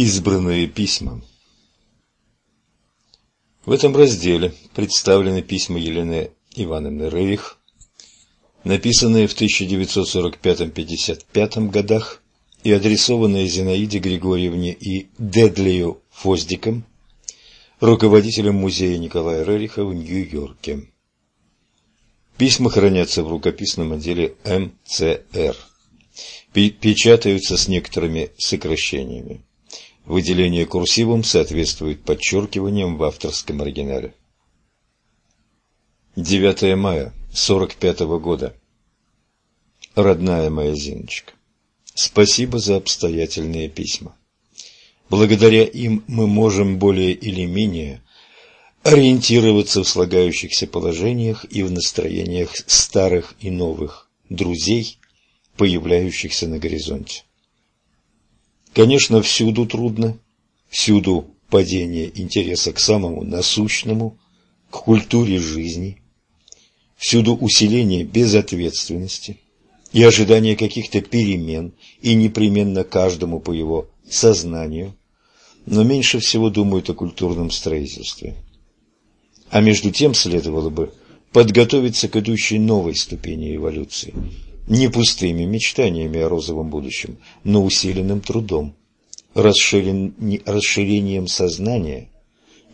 Избранные письма В этом разделе представлены письма Елены Ивановны Рерих, написанные в 1945-55 годах и адресованные Зинаиде Григорьевне и Дедлию Фоздиком, руководителем музея Николая Рериха в Нью-Йорке. Письма хранятся в рукописном отделе МЦР. Печатаются с некоторыми сокращениями. Выделение курсивом соответствует подчеркиваниям в авторском оригинале. 9 мая 45 -го года. Родная моя Зиночка, спасибо за обстоятельные письма. Благодаря им мы можем более или менее ориентироваться в слагающихся положениях и в настроениях старых и новых друзей, появляющихся на горизонте. Конечно, всюду трудно, всюду падение интереса к самому насущному, к культуре жизни, всюду усиление безответственности и ожидание каких-то перемен, и непременно каждому по его сознанию, но меньше всего думают о культурном строительстве. А между тем следовало бы подготовиться к идущей новой ступени эволюции – не пустыми мечтаниями о розовом будущем, но усиленным трудом, расширением сознания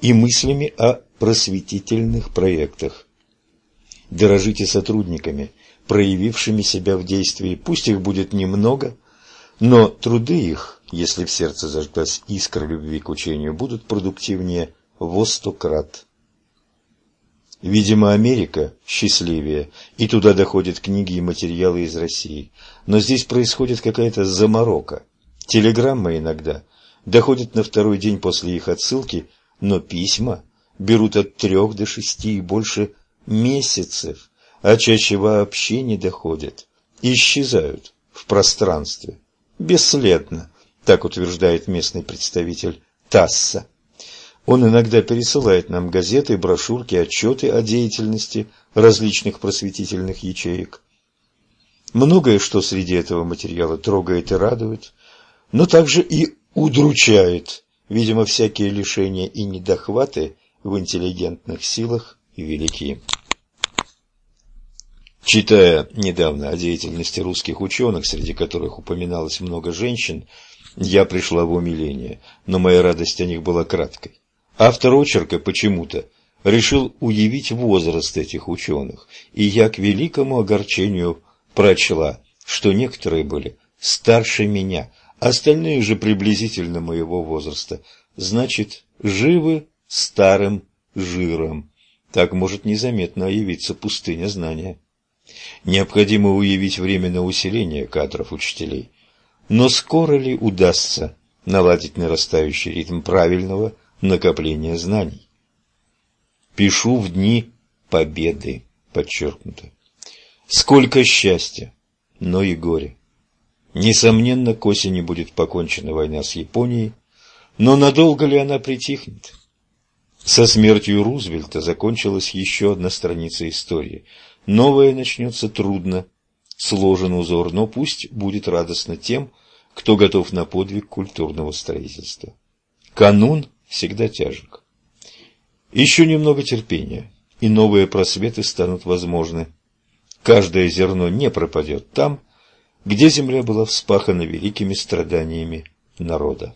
и мыслями о просветительных проектах. Дорожите сотрудниками, проявившими себя в действии, пусть их будет немного, но труды их, если в сердце зажглась искра любви к учению, будут продуктивнее во сто крат. Видимо, Америка счастливее, и туда доходят книги и материалы из России. Но здесь происходит какая-то заморока. Телеграммы иногда доходят на второй день после их отсылки, но письма берут от трех до шести и больше месяцев, а чаще вообще не доходят, исчезают в пространстве, бесследно, так утверждает местный представитель ТАССа. Он иногда пересылает нам газеты, брошюрки, отчеты о деятельности различных просветительных ячеек. Многое, что среди этого материала трогает и радует, но также и удручает, видимо, всякие лишения и недохваты в интеллигентных силах велики. Читая недавно о деятельности русских ученых, среди которых упоминалось много женщин, я пришла в умиление, но моя радость о них была краткой. Автор очерка почему-то решил уявить возраст этих ученых, и я к великому огорчению прочла, что некоторые были старше меня, остальные же приблизительно моего возраста, значит, живы старым жиром. Так может незаметно явиться пустыня знания. Необходимо уявить время на усиление кадров учителей. Но скоро ли удастся наладить нарастающий ритм правильного, накопления знаний. Пишу в дни победы, подчеркнуто. Сколько счастья, но и горе. Несомненно, к осени будет покончена война с Японией, но надолго ли она притихнет? Со смертью Рузвельта закончилась еще одна страница истории. Новая начнется трудно, сложен узор, но пусть будет радостно тем, кто готов на подвиг культурного строительства. Канун всегда тяжек. Еще немного терпения, и новые просветы станут возможны. Каждое зерно не пропадет там, где земля была вспахана великими страданиями народа.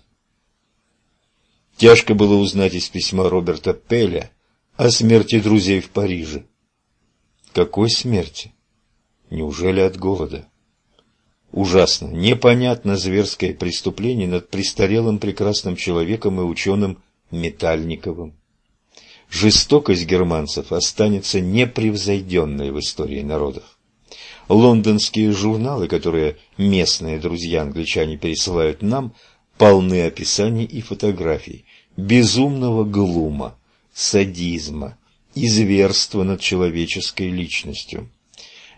Тяжко было узнать из письма Роберта Пеля о смерти друзей в Париже. Какой смерти? Неужели от голода? Ужасно, непонятно зверское преступление над престарелым прекрасным человеком и ученым Метальниковым. Жестокость германцев останется непревзойденной в истории народов. Лондонские журналы, которые местные друзья-англичане пересылают нам, полны описаний и фотографий безумного глума, садизма и зверства над человеческой личностью.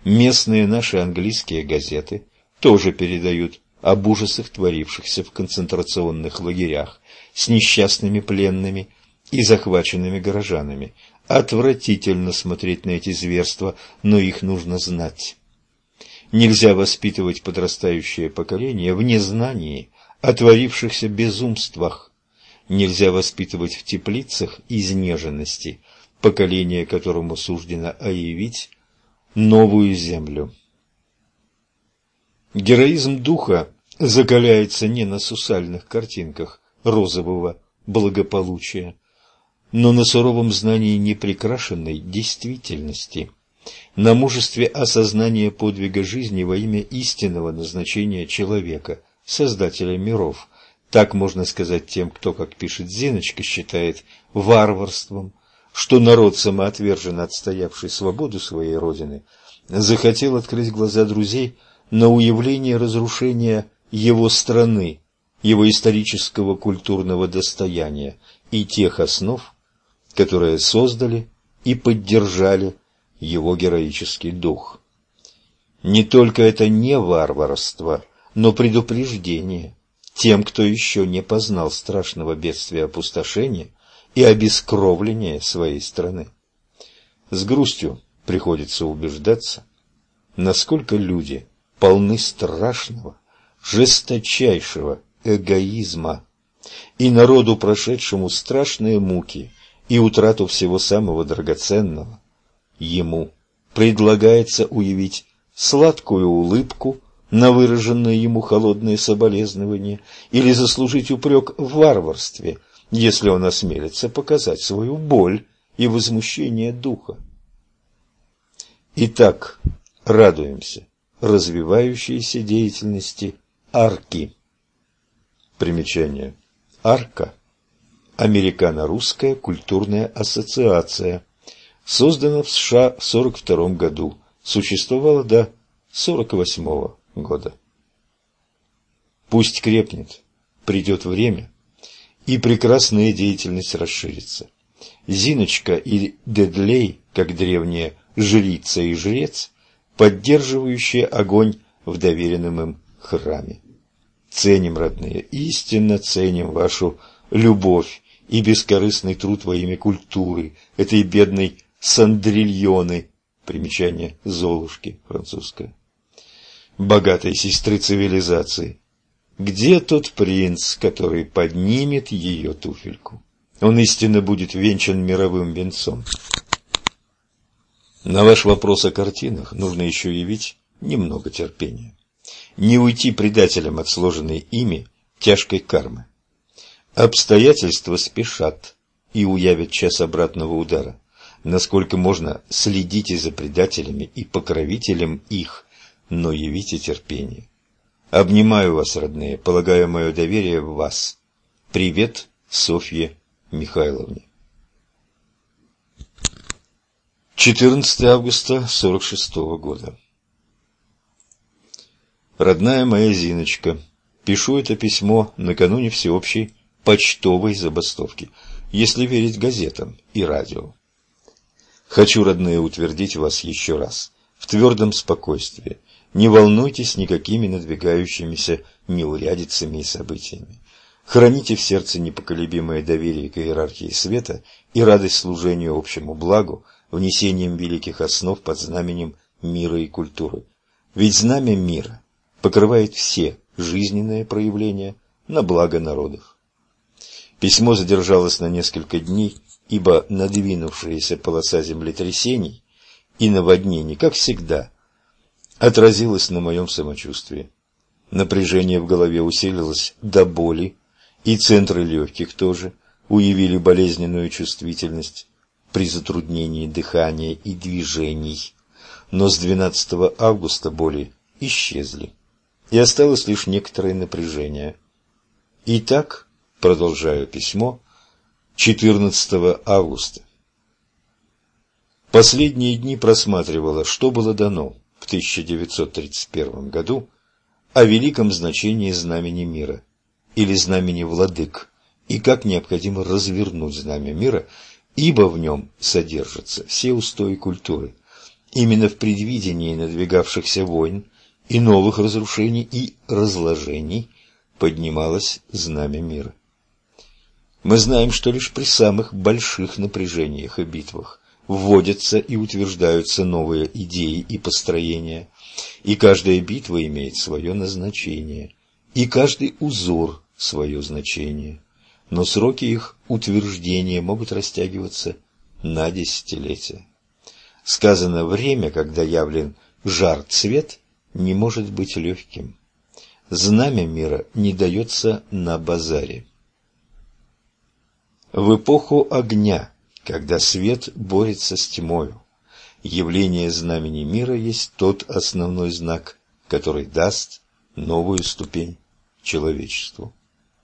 Местные наши английские газеты тоже передают об ужасах, творившихся в концентрационных лагерях, с несчастными пленными и захваченными горожанами. Отвратительно смотреть на эти зверства, но их нужно знать. Нельзя воспитывать подрастающее поколение в незнании о творившихся безумствах. Нельзя воспитывать в теплицах изнеженности поколение, которому суждено оявить новую землю. Героизм духа закаляется не на сусальных картинках розового благополучия, но на суровом знании неприкрашенной действительности, на мужестве осознания подвига жизни во имя истинного назначения человека, создателя миров. Так можно сказать тем, кто, как пишет Зиночка, считает варварством, что народ, самоотверженно отстоявший свободу своей родины, захотел открыть глаза друзей на уявление разрушения его страны, его исторического культурного достояния и тех основ, которые создали и поддержали его героический дух. Не только это не варварство, но предупреждение тем, кто еще не познал страшного бедствия опустошения и обескровления своей страны. С грустью приходится убеждаться, насколько люди полны страшного, жесточайшего эгоизма, и народу, прошедшему страшные муки и утрату всего самого драгоценного, ему предлагается уявить сладкую улыбку на выраженное ему холодное соболезнование или заслужить упрек в варварстве, если он осмелится показать свою боль и возмущение духа. Итак, радуемся развивающейся деятельности арки. Примечание. Арка Американо-русская культурная ассоциация. Создана в США в 1942 году. Существовала до 1948 года. Пусть крепнет, придет время, и прекрасная деятельность расширится. Зиночка и Дедлей, как древняя жрица и жрец, поддерживающие огонь в доверенном им храме. Ценим, родные, истинно ценим вашу любовь и бескорыстный труд во имя культуры, этой бедной сандрильоны, примечание Золушки, французское, богатой сестры цивилизации. Где тот принц, который поднимет ее туфельку? Он истинно будет венчан мировым венцом. На ваш вопрос о картинах нужно еще явить немного терпения. Не уйти предателям от сложенной ими тяжкой кармы. Обстоятельства спешат и уявят час обратного удара. Насколько можно, следите за предателями и покровителем их, но явите терпение. Обнимаю вас, родные, полагаю мое доверие в вас. Привет Софье Михайловне. 14 августа 46 года. Родная моя Зиночка, пишу это письмо накануне всеобщей почтовой забастовки, если верить газетам и радио. Хочу, родные, утвердить вас еще раз, в твердом спокойствии. Не волнуйтесь никакими надвигающимися неурядицами и событиями. Храните в сердце непоколебимое доверие к иерархии света и радость служению общему благу, внесением великих основ под знаменем мира и культуры. Ведь знамя мира покрывает все жизненные проявления на благо народов. Письмо задержалось на несколько дней, ибо надвинувшаяся полоса землетрясений и наводнений, как всегда, отразилась на моем самочувствии. Напряжение в голове усилилось до боли, и центры легких тоже уявили болезненную чувствительность при затруднении дыхания и движений. Но с 12 августа боли исчезли, и осталось лишь некоторое напряжение. Итак, Продолжаю письмо. 14 августа. Последние дни просматривала, что было дано в 1931 году о великом значении знамени мира или знамени владык и как необходимо развернуть знамя мира, ибо в нем содержатся все устои культуры. Именно в предвидении надвигавшихся войн и новых разрушений и разложений поднималось знамя мира. Мы знаем, что лишь при самых больших напряжениях и битвах вводятся и утверждаются новые идеи и построения, и каждая битва имеет свое назначение и каждый узор свое значение, но сроки их утверждения могут растягиваться на десятилетия. Сказано «время», когда явлен жар-цвет, не может быть легким. Знамя мира не дается на базаре. В эпоху огня, когда свет борется с тьмою, явление знамени мира есть тот основной знак, который даст новую ступень человечеству.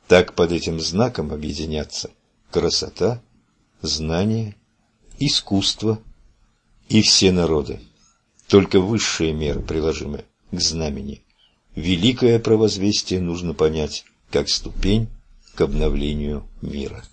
Так под этим знаком объединятся красота, знание, искусство и все народы. Только высшие меры приложимы к знамени. Великое провозвестие нужно понять как ступень к обновлению мира.